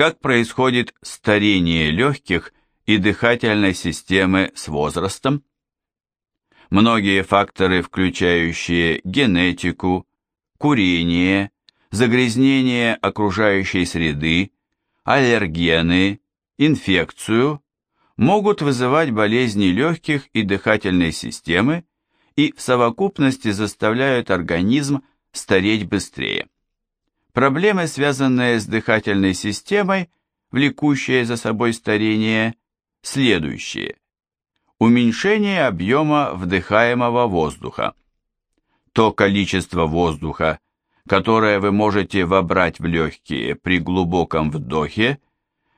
Как происходит старение легких и дыхательной системы с возрастом? Многие факторы, включающие генетику, курение, загрязнение окружающей среды, аллергены, инфекцию, могут вызывать болезни легких и дыхательной системы и в совокупности заставляют организм стареть быстрее. Проблемы, связанные с дыхательной системой, влекущие за собой старение, следующие. Уменьшение объема вдыхаемого воздуха. То количество воздуха, которое вы можете вобрать в легкие при глубоком вдохе,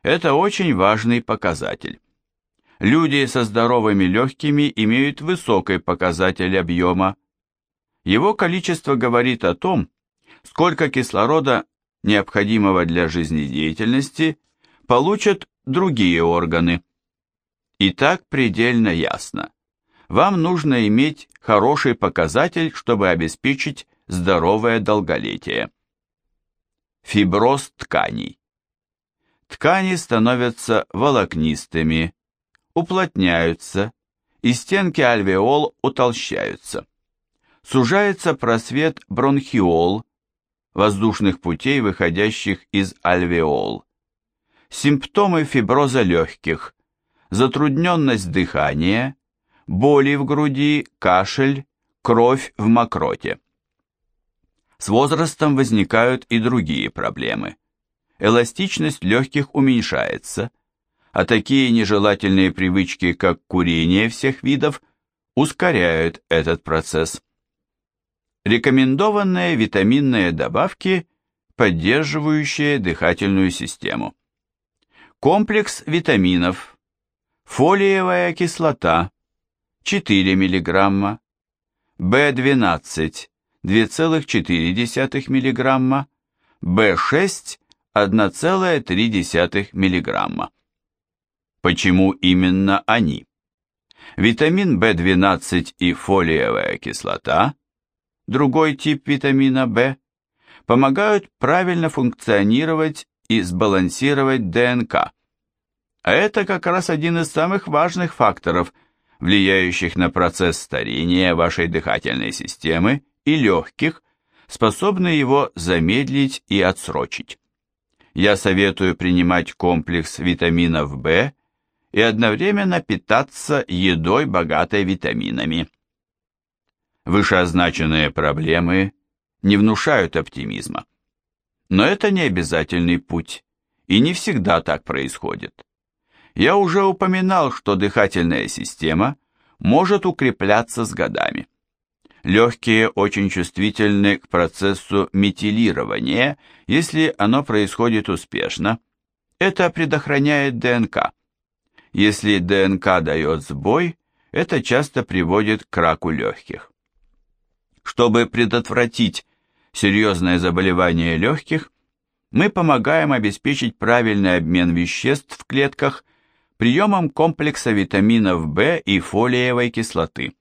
это очень важный показатель. Люди со здоровыми легкими имеют высокий показатель объема. Его количество говорит о том, сколько кислорода, необходимого для жизнедеятельности, получат другие органы. И так предельно ясно. Вам нужно иметь хороший показатель, чтобы обеспечить здоровое долголетие. Фиброз тканей. Ткани становятся волокнистыми, уплотняются, и стенки альвеол утолщаются. Сужается просвет бронхиол, воздушных путей, выходящих из альвеол. Симптомы фиброза легких, затрудненность дыхания, боли в груди, кашель, кровь в мокроте. С возрастом возникают и другие проблемы. Эластичность легких уменьшается, а такие нежелательные привычки, как курение всех видов, ускоряют этот процесс. Рекомендованные витаминные добавки, поддерживающие дыхательную систему. Комплекс витаминов. Фолиевая кислота 4 мг, В12 2,4 мг, В6 1,3 мг. Почему именно они? Витамин В12 и фолиевая кислота, другой тип витамина В, помогают правильно функционировать и сбалансировать ДНК. А это как раз один из самых важных факторов, влияющих на процесс старения вашей дыхательной системы и легких, способны его замедлить и отсрочить. Я советую принимать комплекс витаминов В и одновременно питаться едой, богатой витаминами. Вышеозначенные проблемы не внушают оптимизма. Но это не обязательный путь, и не всегда так происходит. Я уже упоминал, что дыхательная система может укрепляться с годами. Легкие очень чувствительны к процессу метилирования, если оно происходит успешно. Это предохраняет ДНК. Если ДНК дает сбой, это часто приводит к раку легких. Чтобы предотвратить серьезное заболевание легких, мы помогаем обеспечить правильный обмен веществ в клетках приемом комплекса витаминов В и фолиевой кислоты.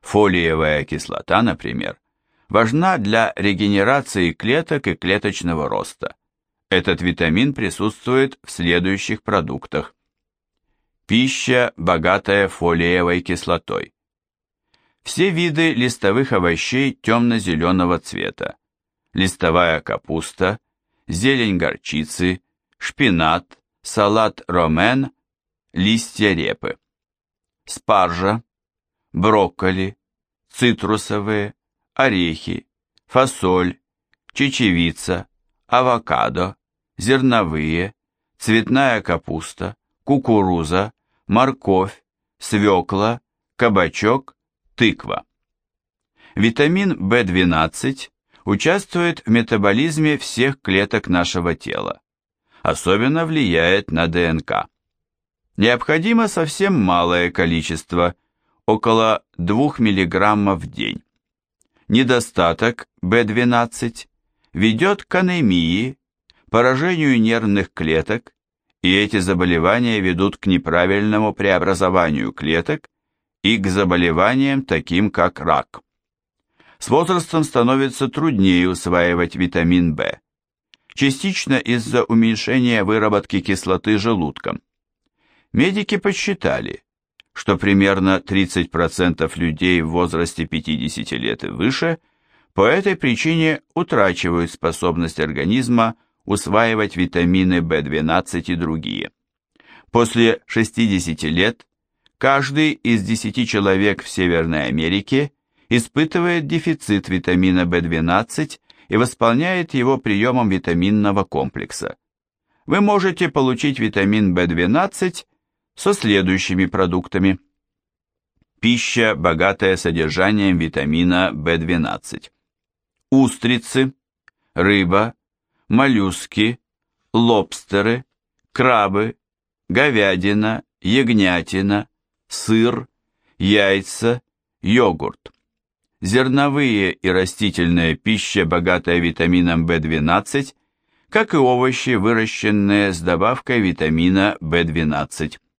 Фолиевая кислота, например, важна для регенерации клеток и клеточного роста. Этот витамин присутствует в следующих продуктах. Пища, богатая фолиевой кислотой. Все виды листовых овощей темно-зеленого цвета. Листовая капуста, зелень горчицы, шпинат, салат ромен, листья репы. Спаржа, брокколи, цитрусовые, орехи, фасоль, чечевица, авокадо, зерновые, цветная капуста, кукуруза, морковь, свекла, кабачок, тыква. Витамин В12 участвует в метаболизме всех клеток нашего тела. Особенно влияет на ДНК. Необходимо совсем малое количество, около 2 мг в день. Недостаток В12 ведет к анемии, поражению нервных клеток, и эти заболевания ведут к неправильному преобразованию клеток и к заболеваниям, таким как рак. С возрастом становится труднее усваивать витамин В. частично из-за уменьшения выработки кислоты желудком. Медики подсчитали, что примерно 30% людей в возрасте 50 лет и выше по этой причине утрачивают способность организма усваивать витамины В12 и другие. После 60 лет каждый из 10 человек в Северной Америке испытывает дефицит витамина В12 и восполняет его приемом витаминного комплекса. Вы можете получить витамин В12 со следующими продуктами. Пища, богатая содержанием витамина В12. Устрицы, рыба, моллюски, лобстеры, крабы, говядина, ягнятина, сыр, яйца, йогурт. Зерновые и растительная пища, богатая витамином В12, как и овощи, выращенные с добавкой витамина В12.